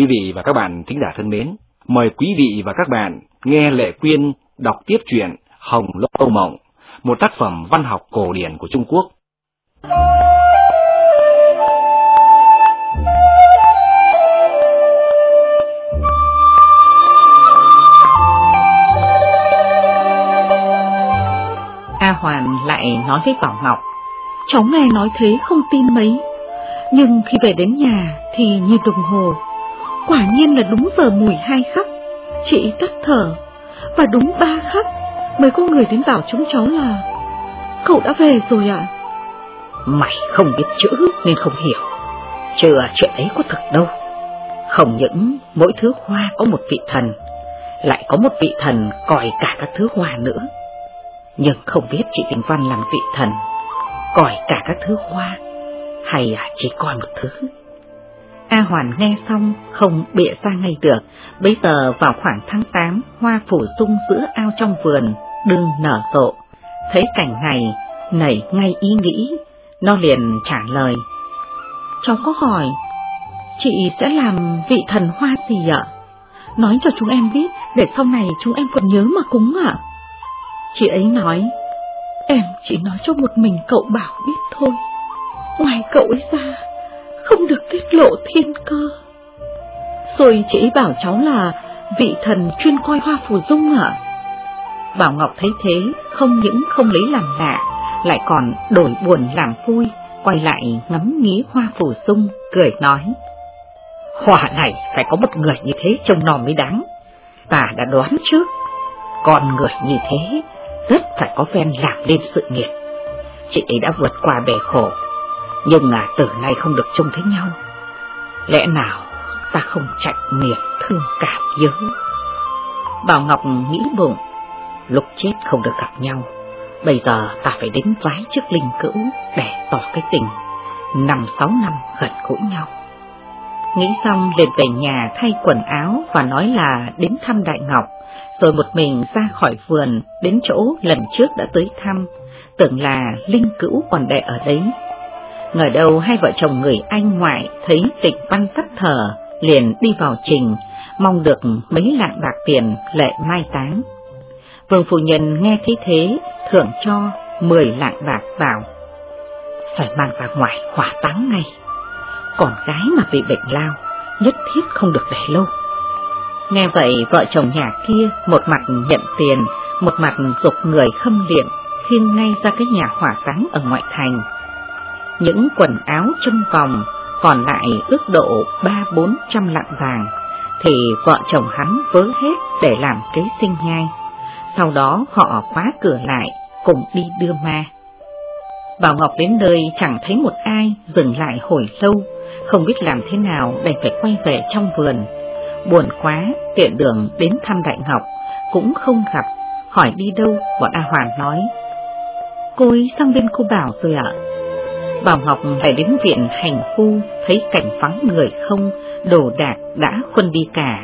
Quý vị và các bạn thính giả thân mến, mời quý vị và các bạn nghe Lệ Quyên đọc tiếp truyện Hồng Lâu Mộng, một tác phẩm văn học cổ điển của Trung Quốc. A Hoàn lại nói với Bảo Ngọc, cháu nghe nói thế không tin mấy, nhưng khi về đến nhà thì nhìn đồng hồ, quả nhiên là đúng giờ mùi hai khắc, chị tắt thở, và đúng ba khắc mới có người đến bảo chúng cháu là cậu đã về rồi ạ. Mày không biết chữ nên không hiểu, chưa chuyện ấy có thật đâu. Không những mỗi thứ hoa có một vị thần, lại có một vị thần coi cả các thứ hoa nữa nhưng không biết chị Tình Văn làm vị thần, coi cả các thứ hoa, hay chỉ coi một thứ. A Hoàn nghe xong không bịa ra ngay được, bây giờ vào khoảng tháng 8, hoa phủ sung giữa ao trong vườn, đừng nở rộ, thấy cảnh này, nảy ngay ý nghĩ, nó liền trả lời. Cháu có hỏi, chị sẽ làm vị thần hoa gì ạ? Nói cho chúng em biết, để sau này chúng em còn nhớ mà cúng ạ. Chị ấy nói, em chỉ nói cho một mình cậu bảo biết thôi, ngoài cậu ấy ra, không được tiết lộ thiên cơ. Rồi chị ấy bảo cháu là vị thần chuyên coi hoa phù dung ạ. Bảo Ngọc thấy thế, không những không lấy làm lạ, lại còn đổi buồn làm vui, quay lại ngắm nghí hoa phù dung, cười nói. Hoa này phải có một người như thế trông nòm mới đáng. Ta đã đoán trước, con người như thế rất phải có ven làm lên sự nghiệp. Chị ấy đã vượt qua bể khổ, nhưng à, từ nay không được trông thấy nhau. Lẽ nào ta không chạy nghiệp thương cảm nhớ? Bảo Ngọc nghĩ bụng, lúc chết không được gặp nhau, bây giờ ta phải đến vái trước linh cữu để tỏ cái tình, năm sáu năm gần gũi nhau. Nghĩ xong liền về nhà thay quần áo và nói là đến thăm Đại Ngọc, rồi một mình ra khỏi vườn đến chỗ lần trước đã tới thăm, tưởng là Linh Cữu còn đẻ ở đấy. Ngờ đâu hai vợ chồng người anh ngoại thấy tịch văn tắt thở, liền đi vào trình, mong được mấy lạng bạc tiền lệ mai táng. Vương phu nhân nghe thấy thế, thưởng cho mười lạng bạc vào. Phải mang ra ngoài hỏa táng ngay. Còn gái mà bị bệnh lao, nhất thiết không được để lâu. Nghe vậy vợ chồng nhà kia một mặt nhận tiền, một mặt dục người khâm liệm, khiêng ngay ra cái nhà hỏa táng ở ngoại thành. Những quần áo trong vòng còn lại ước độ ba bốn trăm lạng vàng, thì vợ chồng hắn vớ hết để làm kế sinh nhai. Sau đó họ khóa cửa lại, cùng đi đưa ma. Bảo Ngọc đến nơi chẳng thấy một ai, dừng lại hồi lâu, không biết làm thế nào đành phải quay về trong vườn Buồn quá, tiện đường đến thăm Đại Ngọc, cũng không gặp, hỏi đi đâu, bọn A Hoàn nói. Cô ấy sang bên cô Bảo rồi ạ. Bảo Ngọc phải đến viện hành khu, thấy cảnh vắng người không, đồ đạc đã khuân đi cả,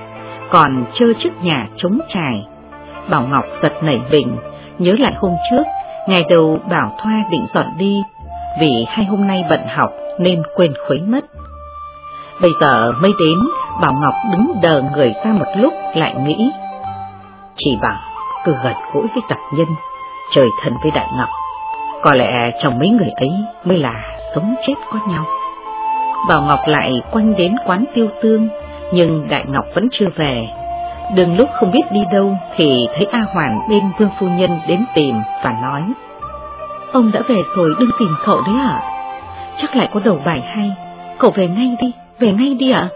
còn chơi trước nhà trống trải. Bảo Ngọc giật nảy bình, nhớ lại hôm trước, ngày đầu Bảo Thoa định dọn đi, vì hai hôm nay bận học nên quên khuấy mất. Bây giờ mới đến, Bảo Ngọc đứng đờ người ra một lúc lại nghĩ. Chỉ bằng cứ gần gũi với tập nhân, trời thần với Đại Ngọc, có lẽ chồng mấy người ấy mới là sống chết có nhau. Bảo Ngọc lại quanh đến quán tiêu tương, nhưng Đại Ngọc vẫn chưa về. Đừng lúc không biết đi đâu thì thấy A Hoàn bên Vương Phu Nhân đến tìm và nói. Ông đã về rồi đừng tìm cậu đấy ạ. Chắc lại có đầu bài hay, cậu về ngay đi về ngay đi ạ.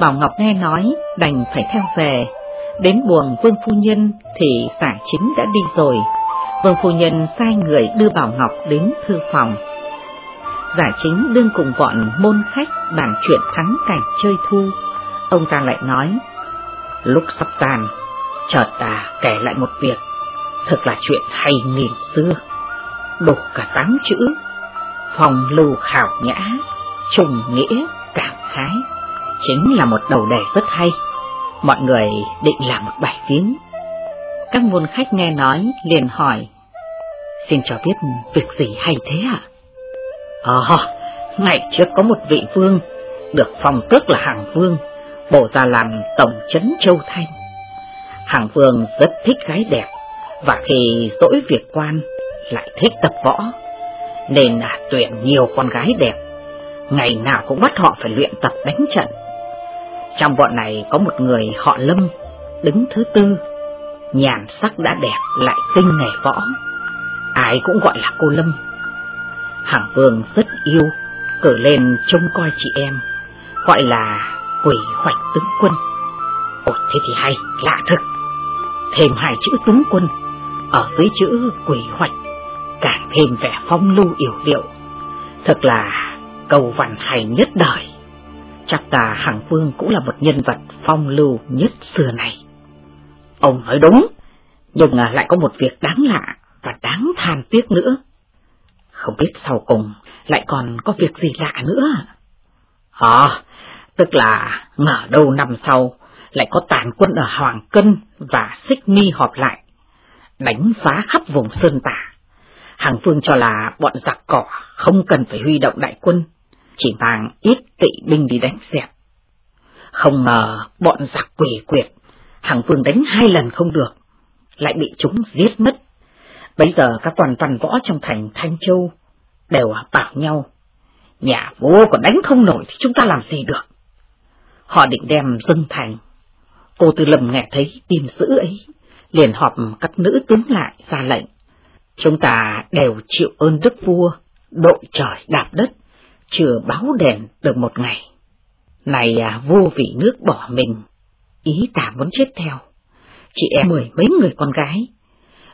Bảo Ngọc nghe nói, đành phải theo về. Đến buồng Vương Phu Nhân thì giả chính đã đi rồi. Vương Phu Nhân sai người đưa Bảo Ngọc đến thư phòng. Giả chính đương cùng bọn môn khách bàn chuyện thắng cảnh chơi thu. Ông ta lại nói, lúc sắp tàn, chợt ta kể lại một việc, thật là chuyện hay nghìn xưa, đột cả tám chữ, phòng lưu khảo nhã, trùng nghĩa cảm khái, chính là một đầu đề rất hay. Mọi người định làm một bài viếng. Các môn khách nghe nói liền hỏi, xin cho biết việc gì hay thế ạ? Ờ, ngày trước có một vị vương, được phong tước là hàng vương, bổ ra làm tổng trấn Châu Thanh. Hàng vương rất thích gái đẹp, và khi dỗi việc quan lại thích tập võ, nên là tuyển nhiều con gái đẹp, ngày nào cũng bắt họ phải luyện tập đánh trận. Trong bọn này có một người họ Lâm, đứng thứ tư, nhàn sắc đã đẹp lại tinh nghề võ, ai cũng gọi là cô Lâm. Hàng Vương rất yêu, cử lên trông coi chị em, gọi là quỷ hoạch tướng quân. Ồ thế thì hay, lạ thực. Thêm hai chữ tướng quân, ở dưới chữ quỷ hoạch, càng thêm vẻ phong lưu yểu điệu. Thật là cầu văn hay nhất đời. Chắc cả Hàng Vương cũng là một nhân vật phong lưu nhất xưa này. Ông nói đúng, nhưng à, lại có một việc đáng lạ và đáng than tiếc nữa. Không biết sau cùng lại còn có việc gì lạ nữa. À, tức là ngờ đâu năm sau lại có tàn quân ở Hoàng Cân và Xích Mi họp lại, đánh phá khắp vùng Sơn Tả. Hàng Phương cho là bọn giặc cỏ không cần phải huy động đại quân, chỉ mang ít tị binh đi đánh dẹp. Không ngờ bọn giặc quỷ quyệt, Hàng Phương đánh hai lần không được, lại bị chúng giết mất. Bây giờ các toàn văn võ trong thành Thanh Châu đều bảo nhau, nhà vua còn đánh không nổi thì chúng ta làm gì được. Họ định đem dâng thành. Cô Tư Lâm nghe thấy tin dữ ấy, liền họp các nữ tướng lại ra lệnh. Chúng ta đều chịu ơn đức vua, đội trời đạp đất, chưa báo đền được một ngày. Này à, vua vì nước bỏ mình, ý ta muốn chết theo. Chị em mười mấy người con gái,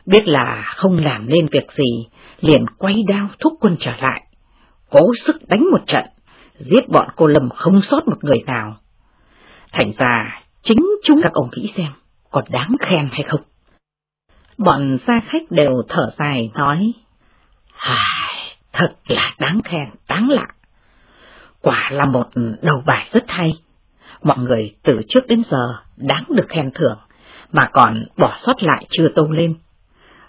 biết là không làm nên việc gì, liền quay đao thúc quân trở lại, cố sức đánh một trận, giết bọn cô Lâm không sót một người nào. Thành ra, chính chúng các ông nghĩ xem, còn đáng khen hay không? Bọn gia khách đều thở dài nói, Hài, thật là đáng khen, đáng lạ. Quả là một đầu bài rất hay. Mọi người từ trước đến giờ đáng được khen thưởng, mà còn bỏ sót lại chưa tâu lên.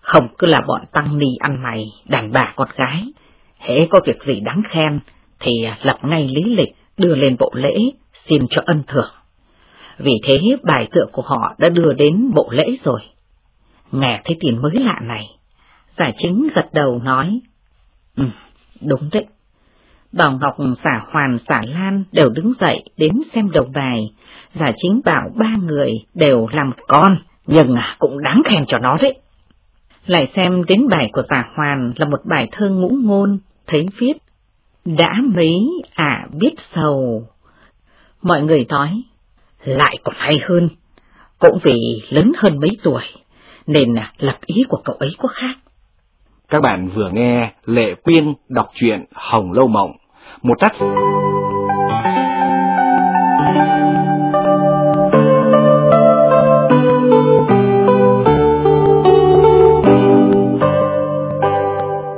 Không cứ là bọn tăng ni ăn mày, đàn bà con gái. Hễ có việc gì đáng khen, thì lập ngay lý lịch đưa lên bộ lễ, xin cho ân thưởng. Vì thế bài tựa của họ đã đưa đến bộ lễ rồi. Nghe thấy tiền mới lạ này, giải chính gật đầu nói, Ừ, đúng đấy. Bảo Ngọc xả Hoàn xả Lan đều đứng dậy đến xem đầu bài, giải chính bảo ba người đều làm con, nhưng à, cũng đáng khen cho nó đấy. Lại xem đến bài của tả Hoàn là một bài thơ ngũ ngôn, thấy viết, đã mấy à biết sầu. Mọi người nói, lại còn hay hơn, cũng vì lớn hơn mấy tuổi, nên lập ý của cậu ấy có khác. Các bạn vừa nghe Lệ Quyên đọc truyện Hồng Lâu Mộng, một tác phẩm...